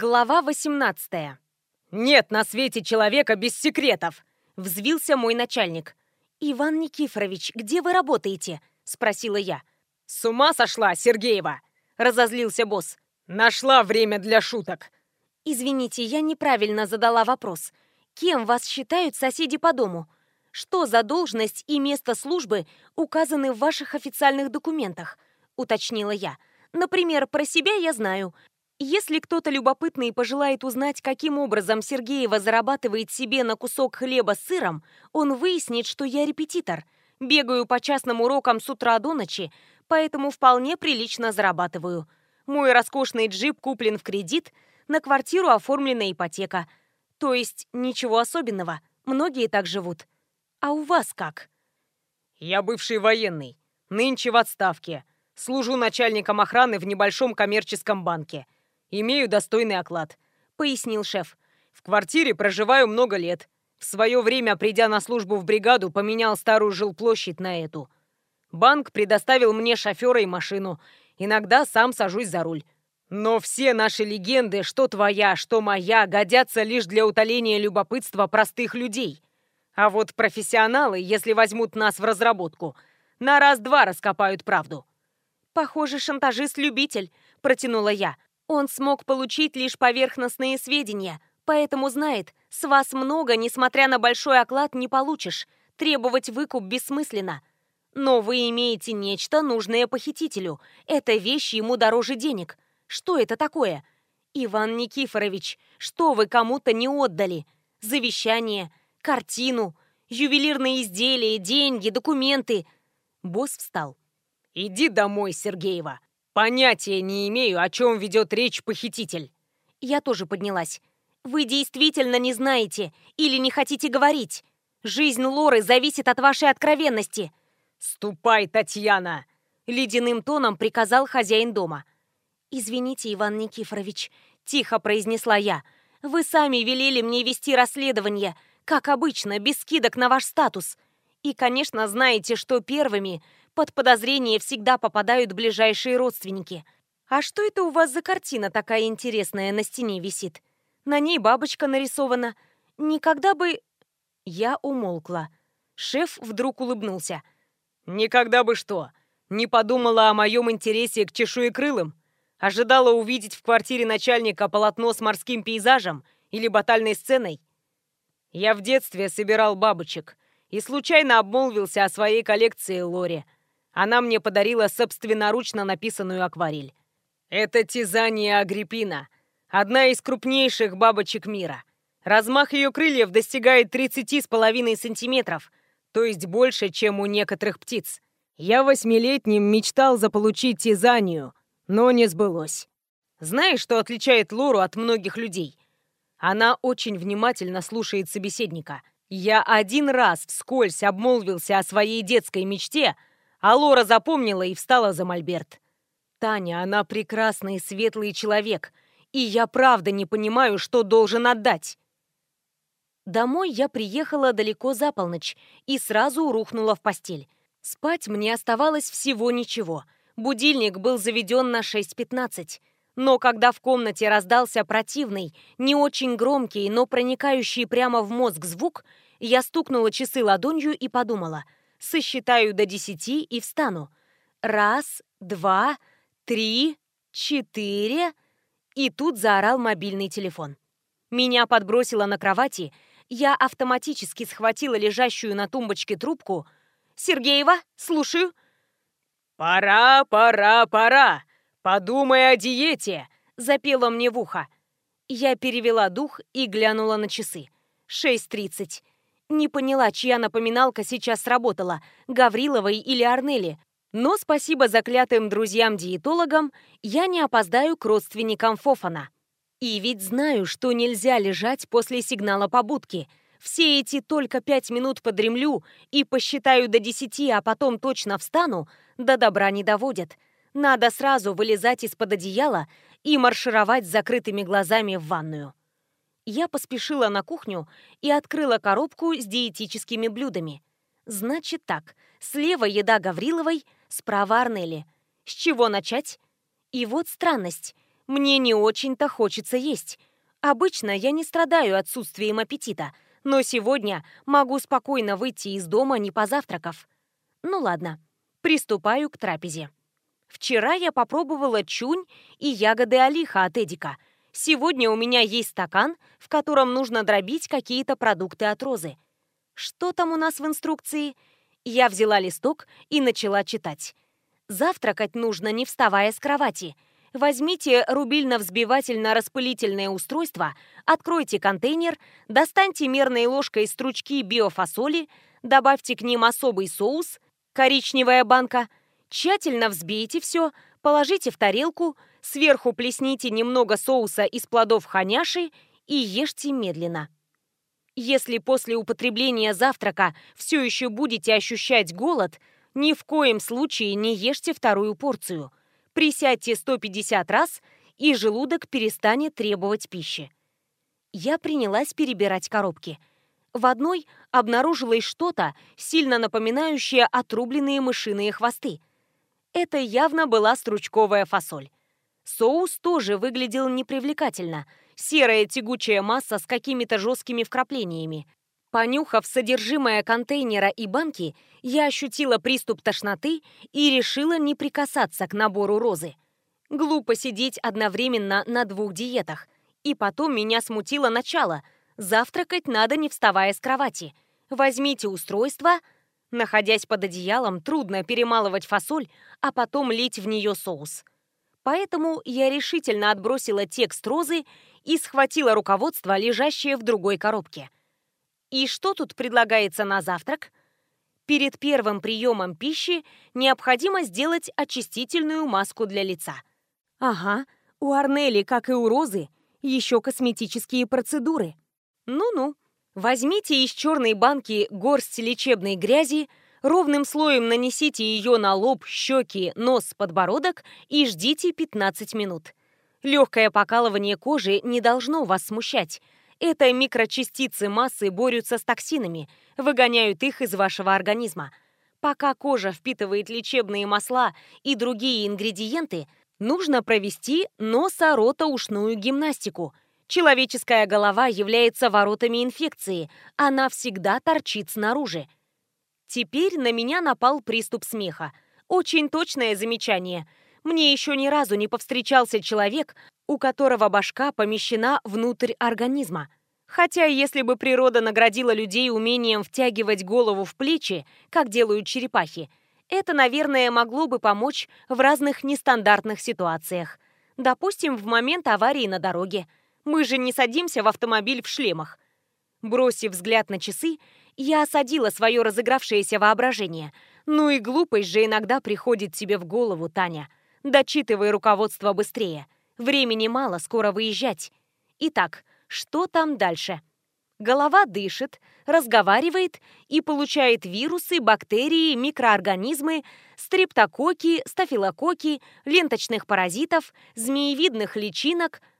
Глава 18. «Нет на свете человека без секретов!» — взвился мой начальник. «Иван Никифорович, где вы работаете?» — спросила я. «С ума сошла, Сергеева!» — разозлился босс. «Нашла время для шуток!» «Извините, я неправильно задала вопрос. Кем вас считают соседи по дому? Что за должность и место службы указаны в ваших официальных документах?» — уточнила я. «Например, про себя я знаю, если кто-то любопытный пожелает узнать, каким образом Сергеева зарабатывает себе на кусок хлеба с сыром, он выяснит, что я репетитор, бегаю по частным урокам с утра до ночи, поэтому вполне прилично зарабатываю. Мой роскошный джип куплен в кредит, на квартиру оформлена ипотека. То есть ничего особенного, многие так живут. А у вас как? Я бывший военный, нынче в отставке. Служу начальником охраны в небольшом коммерческом банке – Имею достойный оклад», — пояснил шеф. «В квартире проживаю много лет. В свое время, придя на службу в бригаду, поменял старую жилплощадь на эту. Банк предоставил мне шофера и машину. Иногда сам сажусь за руль. Но все наши легенды, что твоя, что моя, годятся лишь для утоления любопытства простых людей. А вот профессионалы, если возьмут нас в разработку, на раз-два раскопают правду». «Похоже, шантажист-любитель», — протянула я. Он смог получить лишь поверхностные сведения, поэтому знает, с вас много, несмотря на большой оклад, не получишь. Требовать выкуп бессмысленно. Но вы имеете нечто, нужное похитителю. Эта вещь ему дороже денег. Что это такое? Иван Никифорович, что вы кому-то не отдали? Завещание, картину, ювелирные изделия, деньги, документы. Босс встал. «Иди домой, Сергеева. Понятия не имею, о чем ведет речь похититель. Я тоже поднялась. Вы действительно не знаете или не хотите говорить. Жизнь Лоры зависит от вашей откровенности. Ступай, Татьяна! Ледяным тоном приказал хозяин дома. «Извините, Иван Никифорович», — тихо произнесла я. «Вы сами велели мне вести расследование, как обычно, без скидок на ваш статус. И, конечно, знаете, что первыми под подозрение всегда попадают ближайшие родственники. А что это у вас за картина такая интересная на стене висит? На ней бабочка нарисована. Никогда бы... Я умолкла. Шеф вдруг улыбнулся. «Никогда бы что? Не подумала о моем интересе к чешуекрылым? Ожидала увидеть в квартире начальника полотно с морским пейзажем или батальной сценой? Я в детстве собирал бабочек и случайно обмолвился о своей коллекции Лори. Она мне подарила собственноручно написанную акварель. Это Тизания агриппина, одна из крупнейших бабочек мира. Размах ее крыльев достигает 30,5 сантиметров, то есть больше, чем у некоторых птиц. Я восьмилетним мечтал заполучить Тизанию, но не сбылось. Знаешь, что отличает Лору от многих людей? Она очень внимательно слушает собеседника. Я один раз вскользь обмолвился о своей детской мечте — а Лора запомнила и встала за мольберт. Таня, она прекрасный и светлый человек, и я правда не понимаю, что должен отдать. Домой я приехала далеко за полночь и сразу рухнула в постель. Спать мне оставалось всего ничего. Будильник был заведен на 6.15. Но когда в комнате раздался противный, не очень громкий, но проникающий прямо в мозг звук, я стукнула часы ладонью и подумала — сосчитаю до десяти и встану. Раз, два, три, четыре... И тут заорал мобильный телефон. Меня подбросило на кровати, я автоматически схватила лежащую на тумбочке трубку. «Сергеева, слушаю». «Пора, пора, пора! Подумай о диете!» — запела мне в ухо. Я перевела дух и глянула на часы. Шесть тридцать. Не поняла, чья напоминалка сейчас сработала, Гавриловой или Арнели. Но спасибо заклятым друзьям-диетологам, я не опоздаю к родственникам Фофана. И ведь знаю, что нельзя лежать после сигнала побудки. Все эти только пять минут подремлю и посчитаю до десяти, а потом точно встану, до добра не доводят. Надо сразу вылезать из-под одеяла и маршировать с закрытыми глазами в ванную я поспешила на кухню и открыла коробку с диетическими блюдами. Значит так, слева еда Гавриловой, справа Арнели. С чего начать? И вот странность. Мне не очень-то хочется есть. Обычно я не страдаю отсутствием аппетита, но сегодня могу спокойно выйти из дома, не позавтракав. Ну ладно, приступаю к трапезе. Вчера я попробовала чунь и ягоды олиха от Эдика. Сегодня у меня есть стакан, в котором нужно дробить какие-то продукты от розы. Что там у нас в инструкции? Я взяла листок и начала читать. Завтракать нужно, не вставая с кровати. Возьмите рубильно-взбивательно-распылительное устройство, откройте контейнер, достаньте мерной ложкой стручки биофасоли, добавьте к ним особый соус, коричневая банка, Тщательно взбейте все, положите в тарелку, сверху плесните немного соуса из плодов ханяши и ешьте медленно. Если после употребления завтрака все еще будете ощущать голод, ни в коем случае не ешьте вторую порцию. Присядьте 150 раз, и желудок перестанет требовать пищи. Я принялась перебирать коробки. В одной обнаружилось что-то, сильно напоминающее отрубленные мышиные хвосты. Это явно была стручковая фасоль. Соус тоже выглядел непривлекательно. Серая тягучая масса с какими-то жесткими вкраплениями. Понюхав содержимое контейнера и банки, я ощутила приступ тошноты и решила не прикасаться к набору розы. Глупо сидеть одновременно на двух диетах. И потом меня смутило начало. Завтракать надо не вставая с кровати. Возьмите устройство, Находясь под одеялом, трудно перемалывать фасоль, а потом лить в нее соус. Поэтому я решительно отбросила текст розы и схватила руководство, лежащее в другой коробке. И что тут предлагается на завтрак? Перед первым приемом пищи необходимо сделать очистительную маску для лица. Ага, у Арнели, как и у Розы, еще косметические процедуры. Ну-ну. Возьмите из черной банки горсть лечебной грязи, ровным слоем нанесите ее на лоб, щеки, нос, подбородок и ждите 15 минут. Легкое покалывание кожи не должно вас смущать. Это микрочастицы массы борются с токсинами, выгоняют их из вашего организма. Пока кожа впитывает лечебные масла и другие ингредиенты, нужно провести носо-рото-ушную гимнастику – Человеческая голова является воротами инфекции, она всегда торчит снаружи. Теперь на меня напал приступ смеха. Очень точное замечание. Мне еще ни разу не повстречался человек, у которого башка помещена внутрь организма. Хотя, если бы природа наградила людей умением втягивать голову в плечи, как делают черепахи, это, наверное, могло бы помочь в разных нестандартных ситуациях. Допустим, в момент аварии на дороге – мы же не садимся в автомобиль в шлемах. Бросив взгляд на часы, я осадила свое разыгравшееся воображение. Ну и глупость же иногда приходит тебе в голову, Таня. Дочитывай руководство быстрее. Времени мало, скоро выезжать. Итак, что там дальше? Голова дышит, разговаривает и получает вирусы, бактерии, микроорганизмы, стрептококи, стафилококи, ленточных паразитов, змеевидных личинок –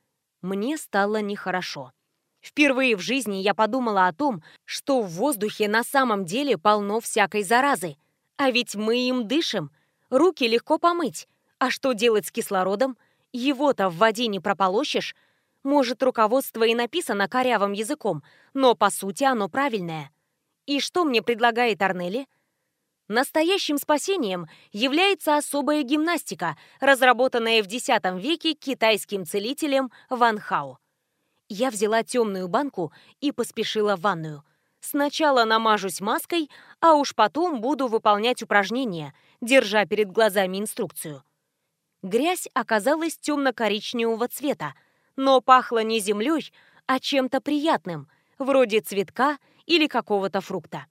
мне стало нехорошо. Впервые в жизни я подумала о том, что в воздухе на самом деле полно всякой заразы. А ведь мы им дышим. Руки легко помыть. А что делать с кислородом? Его-то в воде не прополощешь. Может, руководство и написано корявым языком, но по сути оно правильное. И что мне предлагает Арнели? Настоящим спасением является особая гимнастика, разработанная в X веке китайским целителем Ван Хао. Я взяла темную банку и поспешила в ванную. Сначала намажусь маской, а уж потом буду выполнять упражнения, держа перед глазами инструкцию. Грязь оказалась темно-коричневого цвета, но пахла не землей, а чем-то приятным, вроде цветка или какого-то фрукта.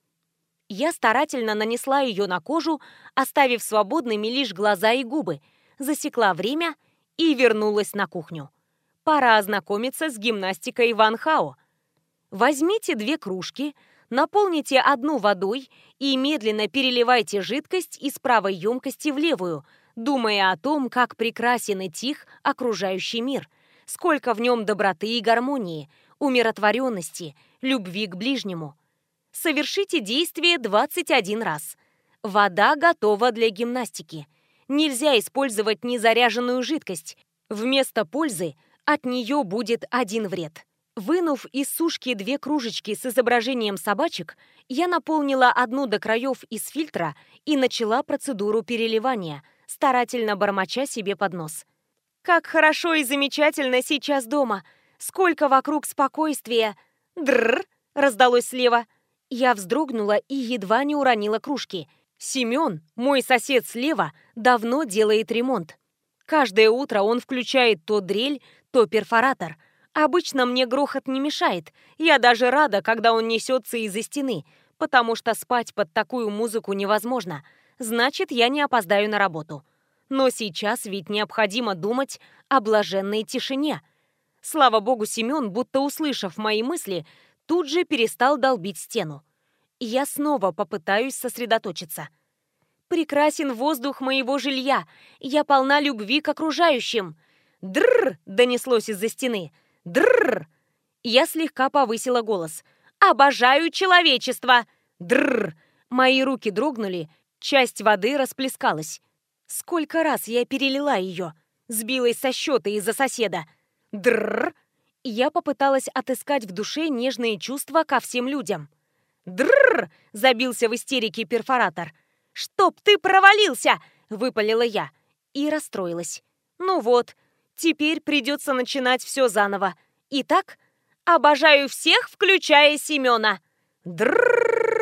Я старательно нанесла ее на кожу, оставив свободными лишь глаза и губы, засекла время и вернулась на кухню. Пора ознакомиться с гимнастикой Ван Хао. Возьмите две кружки, наполните одну водой и медленно переливайте жидкость из правой емкости в левую, думая о том, как прекрасен и тих окружающий мир, сколько в нем доброты и гармонии, умиротворенности, любви к ближнему – Совершите действие 21 раз. Вода готова для гимнастики. Нельзя использовать незаряженную жидкость. Вместо пользы от нее будет один вред. Вынув из сушки две кружечки с изображением собачек, я наполнила одну до краев из фильтра и начала процедуру переливания, старательно бормоча себе под нос. «Как хорошо и замечательно сейчас дома! Сколько вокруг спокойствия!» «Дрррр!» — раздалось слева. Я вздрогнула и едва не уронила кружки. Семен, мой сосед слева, давно делает ремонт. Каждое утро он включает то дрель, то перфоратор — Обычно мне грохот не мешает. Я даже рада, когда он несется из-за стены, потому что спать под такую музыку невозможно. Значит, я не опоздаю на работу. Но сейчас ведь необходимо думать о блаженной тишине. Слава богу, Семен, будто услышав мои мысли, тут же перестал долбить стену. Я снова попытаюсь сосредоточиться. Прекрасен воздух моего жилья. Я полна любви к окружающим. Дрррр! донеслось из-за стены. Дрррр! Я слегка повысила голос. «Обожаю человечество!» Дрррр! Мои руки дрогнули, часть воды расплескалась. Сколько раз я перелила ее, сбилась со счета из-за соседа. Дрррр! Я попыталась отыскать в душе нежные чувства ко всем людям. Дрррр! Забился в истерике перфоратор. «Чтоб ты провалился!» — выпалила я. И расстроилась. «Ну вот, Теперь придется начинать все заново. Итак, обожаю всех, включая Семена. Дррррр.